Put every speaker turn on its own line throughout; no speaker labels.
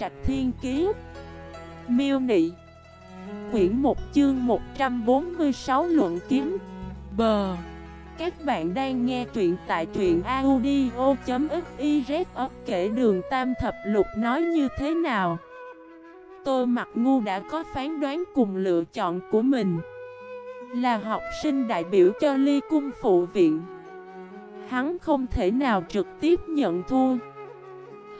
Trạch Thiên Kiế Miêu Nị, Quyển 1 chương 146 Luận Kiếm. Bờ Các bạn đang nghe truyện tại truyện audio.xyz kể đường Tam Thập Lục nói như thế nào? Tôi mặc ngu đã có phán đoán cùng lựa chọn của mình. Là học sinh đại biểu cho ly cung phụ viện. Hắn không thể nào trực tiếp nhận thua.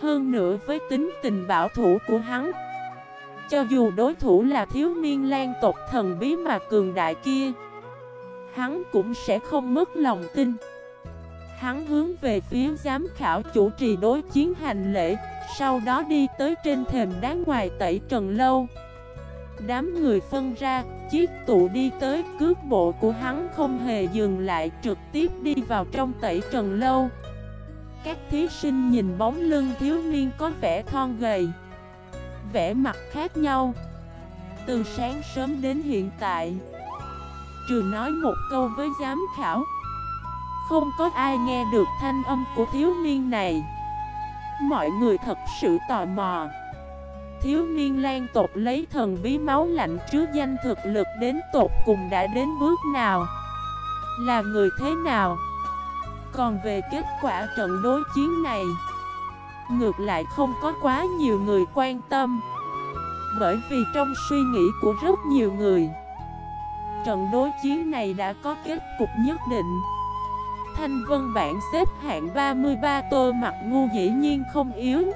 Hơn nữa với tính tình bảo thủ của hắn. Cho dù đối thủ là thiếu niên lan tộc thần bí mà cường đại kia Hắn cũng sẽ không mất lòng tin. Hắn hướng về phía giám khảo chủ trì đối chiến hành lễ Sau đó đi tới trên thềm đá ngoài tẩy trần lâu. Đám người phân ra, chiếc tụ đi tới cước bộ của hắn không hề dừng lại trực tiếp đi vào trong tẩy trần lâu. Các thí sinh nhìn bóng lưng thiếu niên có vẻ thon gầy, Vẻ mặt khác nhau. Từ sáng sớm đến hiện tại, Trừ nói một câu với giám khảo, Không có ai nghe được thanh âm của thiếu niên này. Mọi người thật sự tò mò. Thiếu niên lan tộc lấy thần bí máu lạnh chứa danh thực lực đến tột cùng đã đến bước nào, Là người thế nào? Còn về kết quả trận đối chiến này, Ngược lại không có quá nhiều người quan tâm. Bởi vì trong suy nghĩ của rất nhiều người, Trận đối chiến này đã có kết cục nhất định. Thanh Vân bản xếp hạng 33 tô mặt ngu dĩ nhiên không yếu.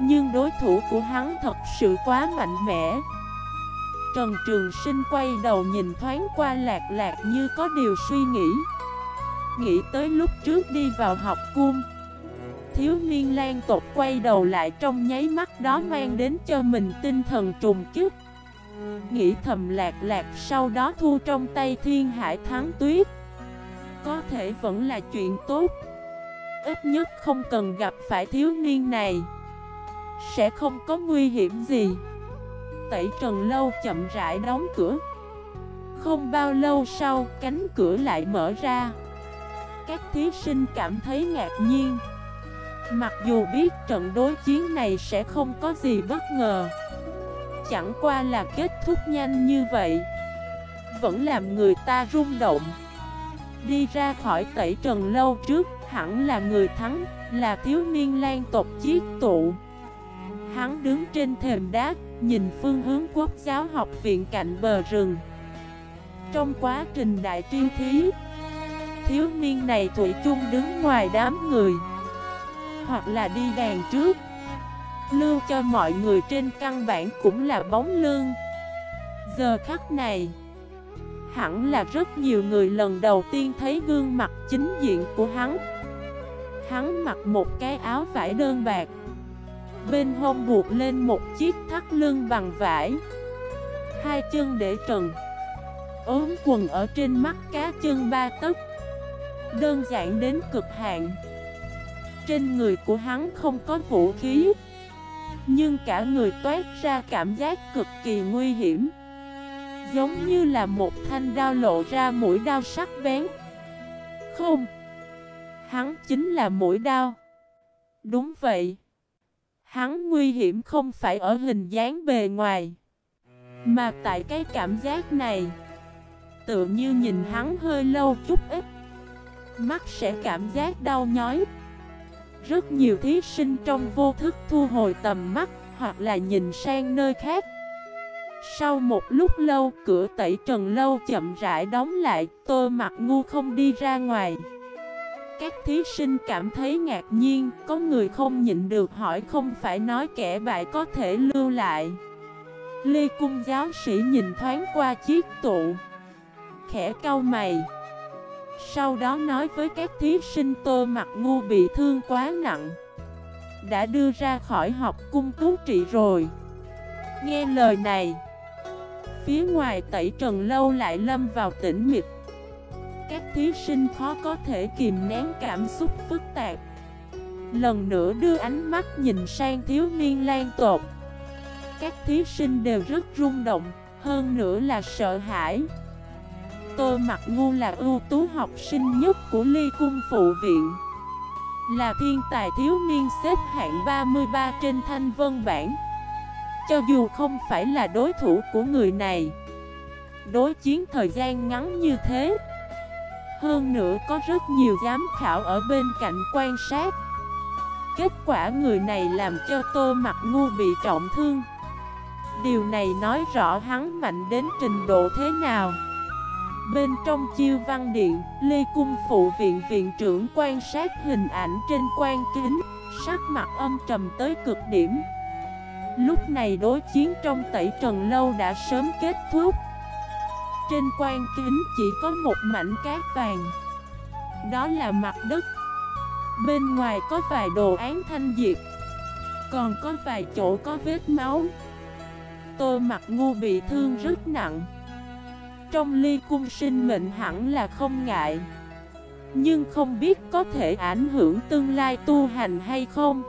Nhưng đối thủ của hắn thật sự quá mạnh mẽ. Trần Trường Sinh quay đầu nhìn thoáng qua lạc lạc như có điều suy nghĩ. Nghĩ tới lúc trước đi vào học cung. Thiếu niên lan tộc quay đầu lại trong nháy mắt đó mang đến cho mình tinh thần trùng chức Nghĩ thầm lạc lạc sau đó thu trong tay thiên hải thắng tuyết. Có thể vẫn là chuyện tốt. Ít nhất không cần gặp phải thiếu niên này. Sẽ không có nguy hiểm gì. Tẩy trần lâu chậm rãi đóng cửa. Không bao lâu sau, cánh cửa lại mở ra. Các thí sinh cảm thấy ngạc nhiên. Mặc dù biết trận đối chiến này sẽ không có gì bất ngờ Chẳng qua là kết thúc nhanh như vậy Vẫn làm người ta rung động. Đi ra khỏi tẩy trần lâu trước Hẳn là người thắng Là thiếu niên lan tộc chiết tụ. Hắn đứng trên thềm đá, nhìn phương hướng quốc giáo học viện cạnh bờ rừng. Trong quá trình đại triêu thí, thiếu niên này Thủy chung đứng ngoài đám người, hoặc là đi đàn trước. Lưu cho mọi người trên căn bản cũng là bóng lương. Giờ khắc này, hẳn là rất nhiều người lần đầu tiên thấy gương mặt chính diện của hắn. Hắn mặc một cái áo vải đơn bạc Bên hông buộc lên một chiếc thắt lưng bằng vải Hai chân để trần ốm quần ở trên mắt cá chân ba tấc Đơn giản đến cực hạn. Trên người của hắn không có vũ khí. Nhưng cả người toát ra cảm giác cực kỳ nguy hiểm. Giống như là một thanh đao lộ ra mũi đao sắc bén. Không. Hắn chính là mũi đao. Đúng vậy. Hắn nguy hiểm không phải ở hình dáng bề ngoài, Mà tại cái cảm giác này. Tự như nhìn hắn hơi lâu chút ít. Mắt sẽ cảm giác đau nhói Rất nhiều thí sinh trong vô thức thu hồi tầm mắt Hoặc là nhìn sang nơi khác Sau một lúc lâu cửa tẩy trần lâu chậm rãi đóng lại Tôi mặt ngu không đi ra ngoài các thí sinh cảm thấy ngạc nhiên, có người không nhịn được hỏi không phải nói kẻ bại có thể lưu lại. Lê Cung giáo sĩ nhìn thoáng qua chiếc tụ, khẽ cau mày. Sau đó nói với các thí sinh tô mặt ngu bị thương quá nặng Đã đưa ra khỏi học cung cứu trị rồi. Nghe lời này Phía ngoài tẩy trần lâu lại lâm vào tĩnh mịch. Các thí sinh khó có thể kìm nén cảm xúc phức tạp. Lần nữa đưa ánh mắt nhìn sang thiếu niên lan tột. Các thí sinh đều rất rung động, hơn nữa là sợ hãi. Tô mặc ngu là ưu tú học sinh nhất của ly cung phụ viện. Là thiên tài thiếu niên xếp hạng 33 trên thanh vân bản Cho dù không phải là đối thủ của người này, Đối chiến thời gian ngắn như thế, Hơn nữa có rất nhiều giám khảo ở bên cạnh quan sát. Kết quả người này làm cho tô mặc ngu bị trọng thương. Điều này nói rõ hắn mạnh đến trình độ thế nào. Bên trong chiêu văn điện, Lê Cung phụ viện viện trưởng quan sát hình ảnh trên quan kính Sắc mặt âm trầm tới cực điểm. Lúc này đối chiến trong tẩy trần lâu đã sớm kết thúc. Trên quan kính chỉ có một mảnh cát vàng. Đó là mặt đất. Bên ngoài có vài đồ án thanh diệt. Còn có vài chỗ có vết máu. Tô mặt ngu bị thương rất nặng. Trong ly cung sinh mệnh hẳn là không ngại. Nhưng không biết có thể ảnh hưởng tương lai tu hành hay không.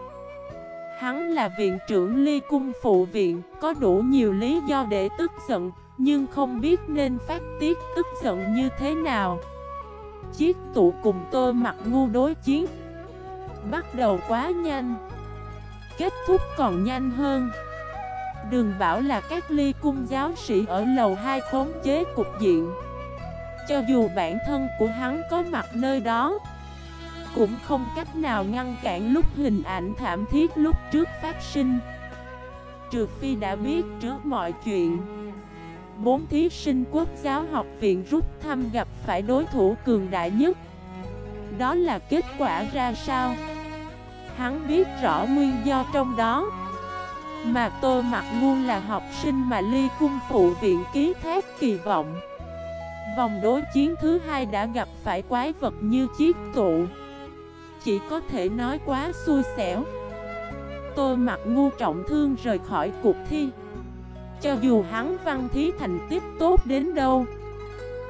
Hắn là viện trưởng ly cung phụ viện, Có đủ nhiều lý do để tức giận, Nhưng không biết nên phát tiết tức giận như thế nào. Chiếc tụ cùng tôi mặt ngu đối chiến Bắt đầu quá nhanh, Kết thúc còn nhanh hơn. Đừng bảo là các ly cung giáo sĩ ở lầu 2 khống chế cục diện. Cho dù bản thân của hắn có mặt nơi đó, Cũng không cách nào ngăn cản lúc hình ảnh thảm thiết lúc trước phát sinh. Trừ phi đã biết trước mọi chuyện, Bốn thí sinh quốc giáo học viện rút thăm gặp phải đối thủ cường đại nhất. Đó là kết quả ra sao? Hắn biết rõ nguyên do trong đó. Mà Tô Mặt Ngu là học sinh mà ly cung phụ viện ký thác kỳ vọng. Vòng đối chiến thứ hai đã gặp phải quái vật như chiếc tụ. Chỉ có thể nói quá xui xẻo. Tô Mặt Ngu trọng thương rời khỏi cuộc thi. Cho dù hắn văn thí thành tích tốt đến đâu,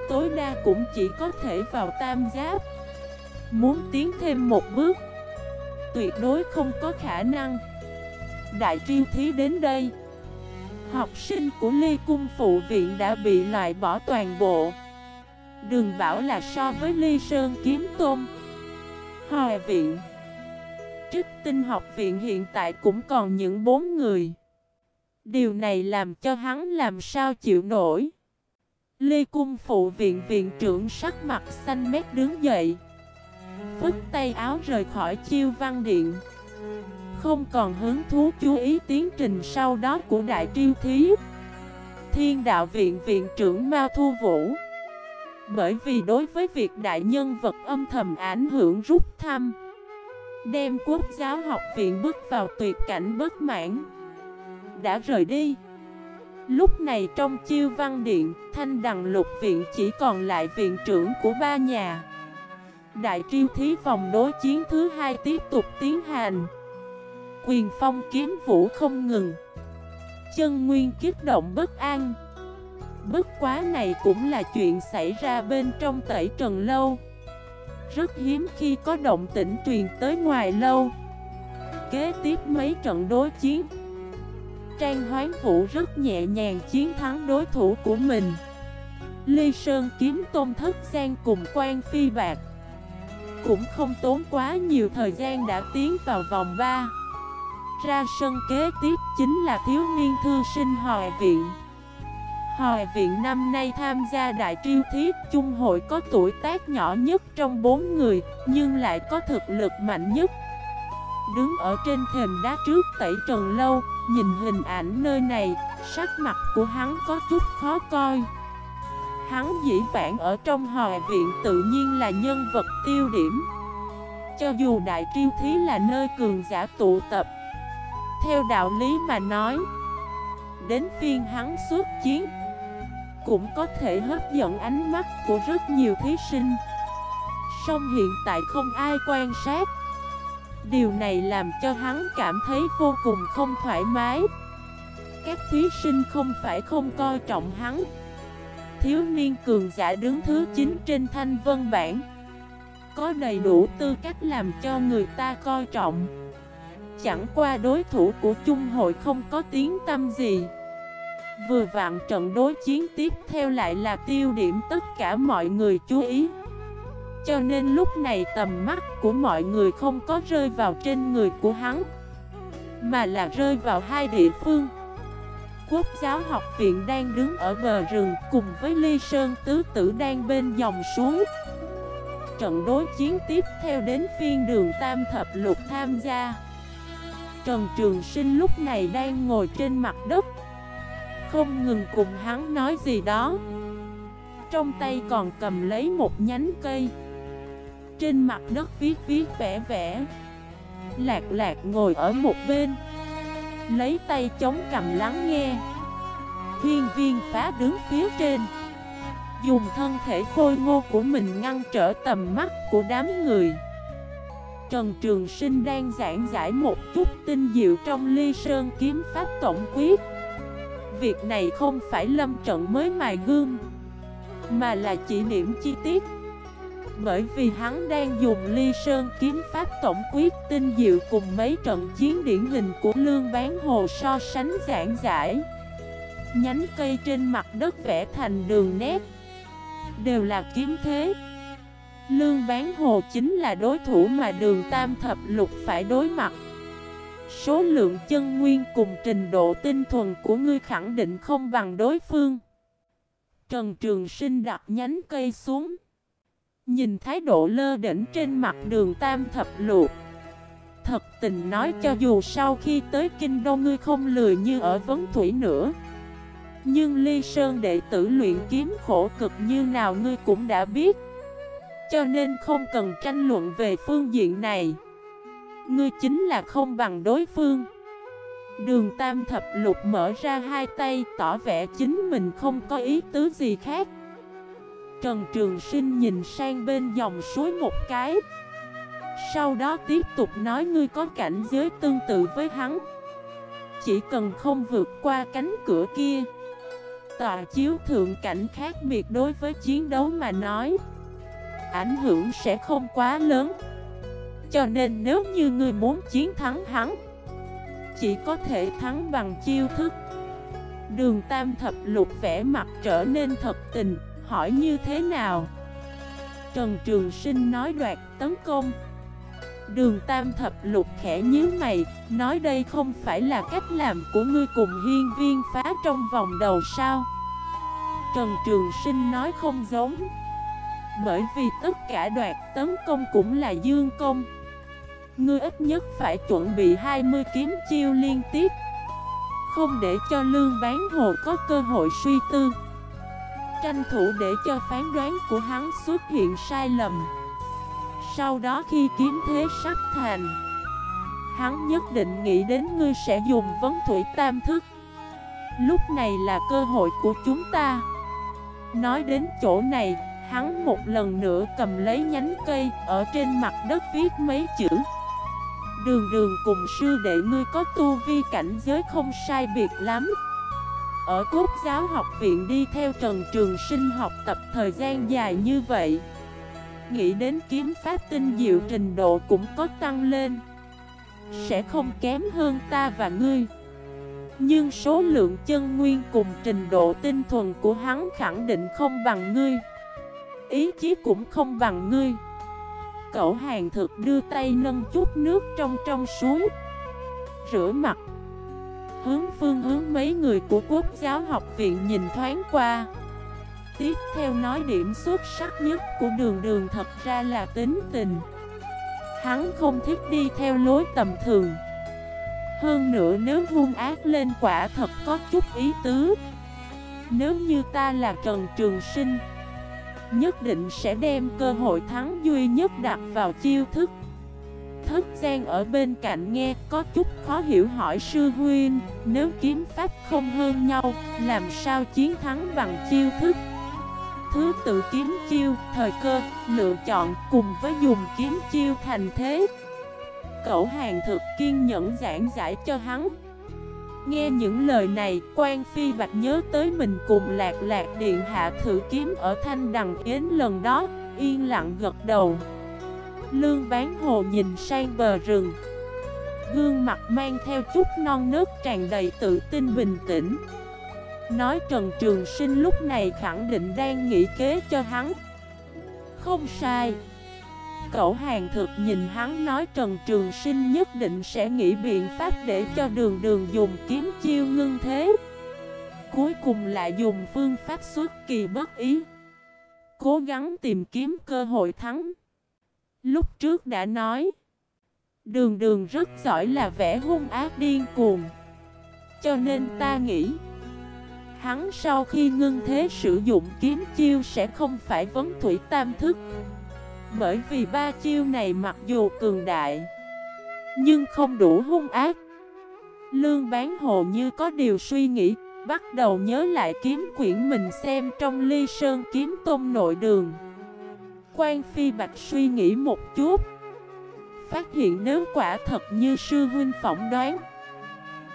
Tối đa cũng chỉ có thể vào tam giáp. Muốn tiến thêm một bước, tuyệt đối không có khả năng. Đại triêu thí đến đây. Học sinh của Ly Cung Phụ Viện đã bị loại bỏ toàn bộ. Đừng bảo là so với Ly Sơn Kiếm Tôn Hòa Viện. Trích tinh học viện hiện tại cũng còn những bốn người. Điều này làm cho hắn làm sao chịu nổi. Ly Cung Phụ Viện Viện trưởng sắc mặt xanh mét đứng dậy. Phức tay áo rời khỏi chiêu văn điện. Không còn hứng thú chú ý tiến trình sau đó của đại triêu thí. Thiên đạo viện viện trưởng Mao Thu Vũ. Bởi vì đối với việc đại nhân vật âm thầm ảnh hưởng rút thăm, Đem quốc giáo học viện bước vào tuyệt cảnh bất mãn, Đã rời đi. Lúc này trong chiêu văn điện, Thanh đằng lục viện chỉ còn lại viện trưởng của ba nhà. Đại triêu thí vòng đối chiến thứ hai tiếp tục tiến hành. Quyền phong kiếm vũ không ngừng. Chân nguyên kích động bất an. Bất quá này cũng là chuyện xảy ra bên trong tẩy trần lâu. Rất hiếm khi có động tĩnh truyền tới ngoài lâu. Kế tiếp mấy trận đối chiến. Trang Hoán Vũ rất nhẹ nhàng chiến thắng đối thủ của mình. Ly Sơn kiếm tôn thất gian cùng quan phi bạc. Cũng không tốn quá nhiều thời gian đã tiến vào vòng 3 ra sân kế tiếp chính là thiếu niên thư sinh Hòa Viện. Hòa Viện năm nay tham gia đại triêu thiết chung hội có tuổi tác nhỏ nhất trong bốn người, Nhưng lại có thực lực mạnh nhất. Đứng ở trên thềm đá trước tẩy trần lâu, Nhìn hình ảnh nơi này, Sắc mặt của hắn có chút khó coi. Hắn dĩ vãng ở trong hòa viện tự nhiên là nhân vật tiêu điểm. Cho dù đại triêu thí là nơi cường giả tụ tập theo đạo lý mà nói, Đến phiên hắn xuất chiến, Cũng có thể hấp dẫn ánh mắt của rất nhiều thí sinh. Song hiện tại không ai quan sát. Điều này làm cho hắn cảm thấy vô cùng không thoải mái. Các thí sinh không phải không coi trọng hắn. Thiếu niên cường giả đứng thứ 9 trên thanh vân bản Có đầy đủ tư cách làm cho người ta coi trọng. Chẳng qua đối thủ của chung hội không có tiếng tâm gì. Vừa vặn trận đối chiến tiếp theo lại là tiêu điểm tất cả mọi người chú ý. Cho nên lúc này tầm mắt của mọi người không có rơi vào trên người của hắn, Mà là rơi vào hai địa phương. Quốc giáo học viện đang đứng ở bờ rừng cùng với Ly Sơn Tứ Tử đang bên dòng suối. Trận đối chiến tiếp theo đến phiên đường Tam Thập Lục tham gia. Trần Trường Sinh lúc này đang ngồi trên mặt đất. Không ngừng cùng hắn nói gì đó. Trong tay còn cầm lấy một nhánh cây. Trên mặt đất viết viết vẽ vẽ. Lạc lạc ngồi ở một bên. Lấy tay chống cầm lắng nghe. Thiên viên phá đứng phía trên. Dùng thân thể khôi ngô của mình ngăn trở tầm mắt của đám người. Trần Trường Sinh đang giảng giải một chút tinh diệu trong ly sơn kiếm pháp tổng quyết. Việc này không phải lâm trận mới mài gương, Mà là chỉ điểm chi tiết. Bởi vì hắn đang dùng ly sơn kiếm pháp tổng quyết tinh diệu cùng mấy trận chiến điển hình của lương bán hồ so sánh giảng giải. Nhánh cây trên mặt đất vẽ thành đường nét, Đều là kiếm thế. Lương bán hồ chính là đối thủ mà đường tam thập lục phải đối mặt. Số lượng chân nguyên cùng trình độ tinh thuần của ngươi khẳng định không bằng đối phương. Trần Trường Sinh đặt nhánh cây xuống. Nhìn thái độ lơ đỉnh trên mặt đường tam thập lục. Thật tình nói cho dù sau khi tới kinh đô ngươi không lười như ở vấn thủy nữa. Nhưng ly sơn đệ tử luyện kiếm khổ cực như nào ngươi cũng đã biết cho nên không cần tranh luận về phương diện này. Ngươi chính là không bằng đối phương. Đường Tam Thập Lục mở ra hai tay, tỏ vẻ chính mình không có ý tứ gì khác. Trần Trường Sinh nhìn sang bên dòng suối một cái. Sau đó tiếp tục nói ngươi có cảnh giới tương tự với hắn. Chỉ cần không vượt qua cánh cửa kia, Tòa chiếu thượng cảnh khác biệt đối với chiến đấu mà nói ảnh hưởng sẽ không quá lớn. Cho nên nếu như ngươi muốn chiến thắng hắn, Chỉ có thể thắng bằng chiêu thức. Đường Tam Thập Lục vẽ mặt trở nên thật tình, Hỏi như thế nào? Trần Trường Sinh nói đoạt tấn công. Đường Tam Thập Lục khẽ nhíu mày, Nói đây không phải là cách làm của ngươi cùng hiên viên phá trong vòng đầu sao? Trần Trường Sinh nói không giống bởi vì tất cả đoạt tấn công cũng là dương công. Ngươi ít nhất phải chuẩn bị 20 kiếm chiêu liên tiếp. Không để cho lương bán hồ có cơ hội suy tư. Tranh thủ để cho phán đoán của hắn xuất hiện sai lầm. Sau đó khi kiếm thế sắp thành, Hắn nhất định nghĩ đến ngươi sẽ dùng vấn thủy tam thức. Lúc này là cơ hội của chúng ta. Nói đến chỗ này Hắn một lần nữa cầm lấy nhánh cây Ở trên mặt đất viết mấy chữ. Đường đường cùng sư đệ ngươi có tu vi cảnh giới không sai biệt lắm. Ở quốc giáo học viện đi theo Trần Trường Sinh học tập thời gian dài như vậy, Nghĩ đến kiếm pháp tinh diệu trình độ cũng có tăng lên. Sẽ không kém hơn ta và ngươi. Nhưng số lượng chân nguyên cùng trình độ tinh thuần của hắn khẳng định không bằng ngươi ý chí cũng không bằng ngươi. Cậu hàng thực đưa tay nâng chút nước trong trong suối, Rửa mặt, Hướng phương hướng mấy người của quốc giáo học viện nhìn thoáng qua. Tiếp theo nói điểm xuất sắc nhất của đường đường thật ra là tính tình. Hắn không thích đi theo lối tầm thường. Hơn nữa nếu hung ác lên quả thật có chút ý tứ. Nếu như ta là Trần Trường Sinh Nhất định sẽ đem cơ hội thắng duy nhất đặt vào chiêu thức. Thất gian ở bên cạnh nghe có chút khó hiểu hỏi sư huynh Nếu kiếm pháp không hơn nhau Làm sao chiến thắng bằng chiêu thức? Thứ tự kiếm chiêu, thời cơ, lựa chọn cùng với dùng kiếm chiêu thành thế. Cậu hàng thực kiên nhẫn giảng giải cho hắn. Nghe những lời này, quan Phi Bạch nhớ tới mình cùng lạc lạc điện hạ thử kiếm ở Thanh Đằng Yến lần đó, yên lặng gật đầu. Lương bán hồ nhìn sang bờ rừng. Gương mặt mang theo chút non nớt tràn đầy tự tin bình tĩnh. Nói Trần Trường Sinh lúc này khẳng định đang nghĩ kế cho hắn. Không sai. Cậu hàng thực nhìn hắn nói Trần Trường Sinh nhất định sẽ nghĩ biện pháp để cho đường đường dùng kiếm chiêu ngưng thế. Cuối cùng lại dùng phương pháp xuất kỳ bất ý. Cố gắng tìm kiếm cơ hội thắng. Lúc trước đã nói, Đường đường rất giỏi là vẻ hung ác điên cuồng. Cho nên ta nghĩ, Hắn sau khi ngưng thế sử dụng kiếm chiêu sẽ không phải vấn thủy tam thức. Bởi vì ba chiêu này mặc dù cường đại, Nhưng không đủ hung ác. Lương bán hồ như có điều suy nghĩ, Bắt đầu nhớ lại kiếm quyển mình xem trong ly sơn kiếm tôm nội đường. Quan Phi Bạch suy nghĩ một chút, Phát hiện nếu quả thật như sư huynh phỏng đoán,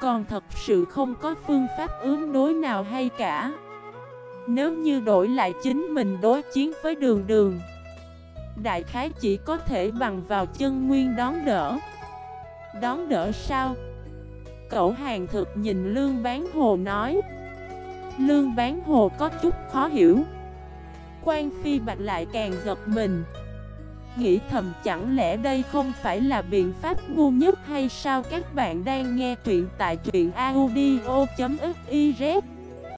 Còn thật sự không có phương pháp ứng đối nào hay cả. Nếu như đổi lại chính mình đối chiến với đường đường Đại khái chỉ có thể bằng vào chân nguyên đón đỡ. Đón đỡ sao? Cậu hàng thực nhìn Lương Bán Hồ nói. Lương Bán Hồ có chút khó hiểu. Quan Phi Bạch lại càng giật mình. Nghĩ thầm chẳng lẽ đây không phải là biện pháp ngu nhất hay sao? Các bạn đang nghe truyện tại truyện audio.fif